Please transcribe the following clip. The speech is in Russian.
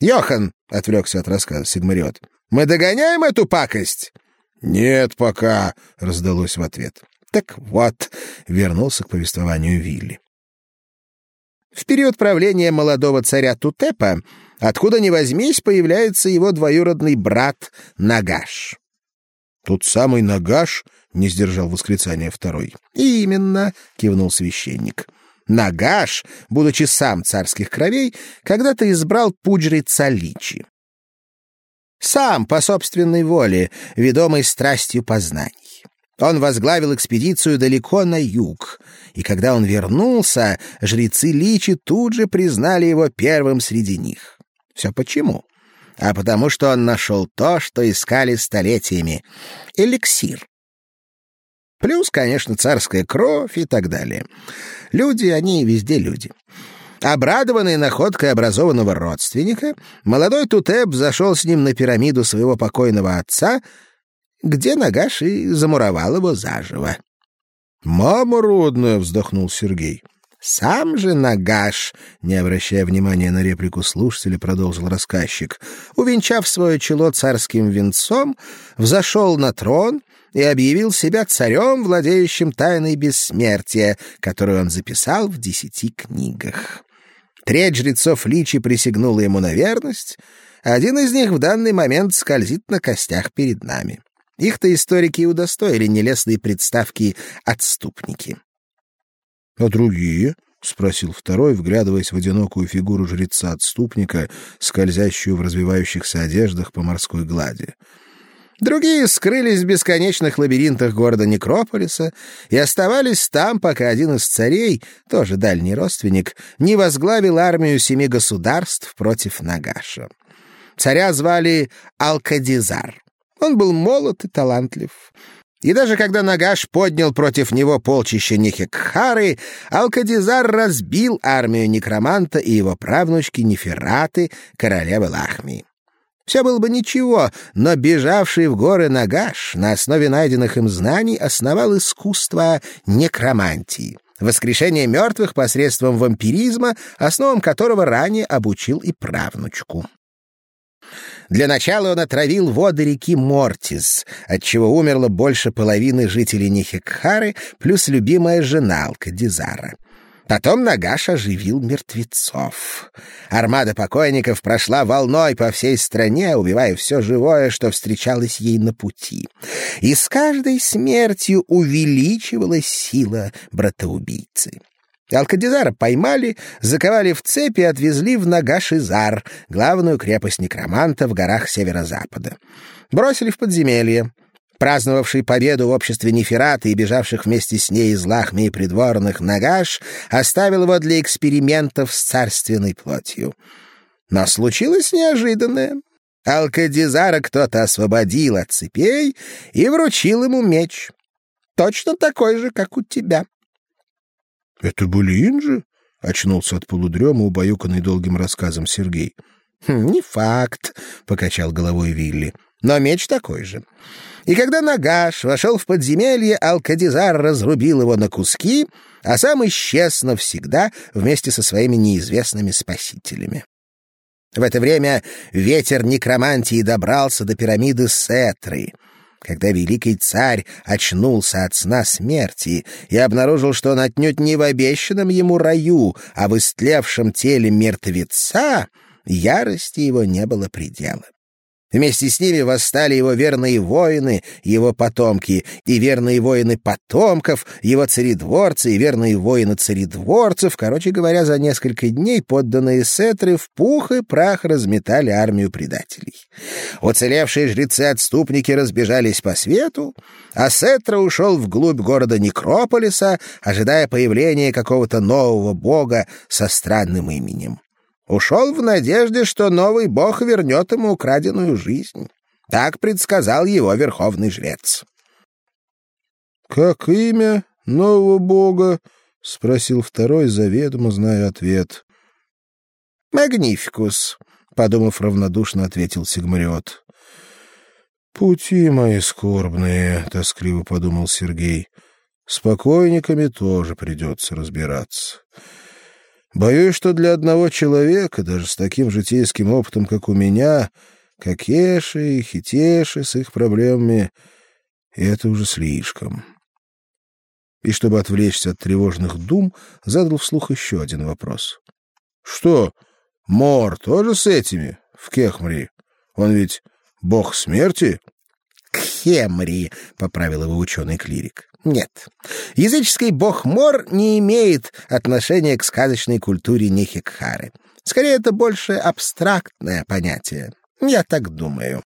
Йохан, — отвлекся от рассказа Сигмариот, — мы догоняем эту пакость? Нет пока, — раздалось в ответ. Так вот, — вернулся к повествованию Вилли. В период правления молодого царя Тутепа, откуда ни возьмись, появляется его двоюродный брат Нагаш. «Тот самый Нагаш?» — не сдержал восклицания второй. «Именно», — кивнул священник. Нагаш, будучи сам царских кровей, когда-то избрал пуджреца Личи. Сам, по собственной воле, ведомый страстью познаний. Он возглавил экспедицию далеко на юг, и когда он вернулся, жрецы Личи тут же признали его первым среди них. Все почему? А потому что он нашел то, что искали столетиями — эликсир. Плюс, конечно, царская кровь и так далее. Люди, они везде люди. Обрадованный находкой образованного родственника, молодой Тутеп зашел с ним на пирамиду своего покойного отца, где Нагаш и замуровал его заживо. «Мама родная!» — вздохнул Сергей. Сам же Нагаш, не обращая внимания на реплику слушателя, продолжил рассказчик, увенчав свое чело царским венцом, взошел на трон и объявил себя царем, владеющим тайной бессмертия, которую он записал в десяти книгах. Треть жрецов Личи присягнула ему на верность, один из них в данный момент скользит на костях перед нами. Их-то историки и удостоили нелестные представки «отступники». — А другие? — спросил второй, вглядываясь в одинокую фигуру жреца-отступника, скользящую в развивающихся одеждах по морской глади. Другие скрылись в бесконечных лабиринтах города Некрополиса и оставались там, пока один из царей, тоже дальний родственник, не возглавил армию семи государств против Нагаша. Царя звали Алкадизар. Он был молод и талантлив. И даже когда Нагаш поднял против него полчище Нехекхары, Алкадизар разбил армию некроманта и его правнучки Нефераты, королевы Лахмии. Все было бы ничего, но бежавший в горы Нагаш на основе найденных им знаний основал искусство некромантии, воскрешение мертвых посредством вампиризма, основам которого ранее обучил и правнучку. Для начала он отравил воды реки Мортис, отчего умерло больше половины жителей Нихекхары, плюс любимая жена Алкадизара. Потом Нагаш оживил мертвецов. Армада покойников прошла волной по всей стране, убивая все живое, что встречалось ей на пути. И с каждой смертью увеличивалась сила братоубийцы. Алкадизара поймали, заковали в цепи и отвезли в Нагаш-Изар, главную крепость некроманта в горах северо-запада. Бросили в подземелье праздновавший победу в обществе Неферата и бежавших вместе с ней из Лахми и придворных Нагаш, оставил его для экспериментов с царственной плотью. Но случилось неожиданное. Алкадизара кто-то освободил от цепей и вручил ему меч. Точно такой же, как у тебя. — Это были инжи? — очнулся от полудрема, убаюканный долгим рассказом Сергей. «Хм, — Не факт, — покачал головой Вилли, — но меч такой же. И когда Нагаш вошел в подземелье, Алкадизар разрубил его на куски, а сам исчез навсегда вместе со своими неизвестными спасителями. В это время ветер некромантии добрался до пирамиды Сетры. Когда великий царь очнулся от сна смерти и обнаружил, что он отнюдь не в обещанном ему раю, а в истлевшем теле мертвеца, ярости его не было предела. Вместе с ними восстали его верные воины, его потомки, и верные воины потомков, его царедворцы и верные воины царедворцев. Короче говоря, за несколько дней подданные сетры в пух и прах разметали армию предателей. Уцелевшие жрецы-отступники разбежались по свету, а Сетра ушел вглубь города Некрополиса, ожидая появления какого-то нового бога со странным именем. Ушел в надежде, что новый бог вернет ему украденную жизнь. Так предсказал его верховный жрец. — Как имя нового бога? — спросил второй, заведомо зная ответ. — Магнификус, — подумав равнодушно, ответил Сигмариот. — Пути мои скорбные, — тоскливо подумал Сергей. — С покойниками тоже придется разбираться. — Боюсь, что для одного человека, даже с таким житейским опытом, как у меня, Какеши и Хитеши с их проблемами, это уже слишком. И чтобы отвлечься от тревожных дум, задал вслух еще один вопрос. — Что, Мор тоже с этими в Кехмри? Он ведь бог смерти? — Кхемри, — поправил его ученый-клирик. — Нет, языческий бог Мор не имеет отношения к сказочной культуре Нехикхары. Скорее, это больше абстрактное понятие. Я так думаю.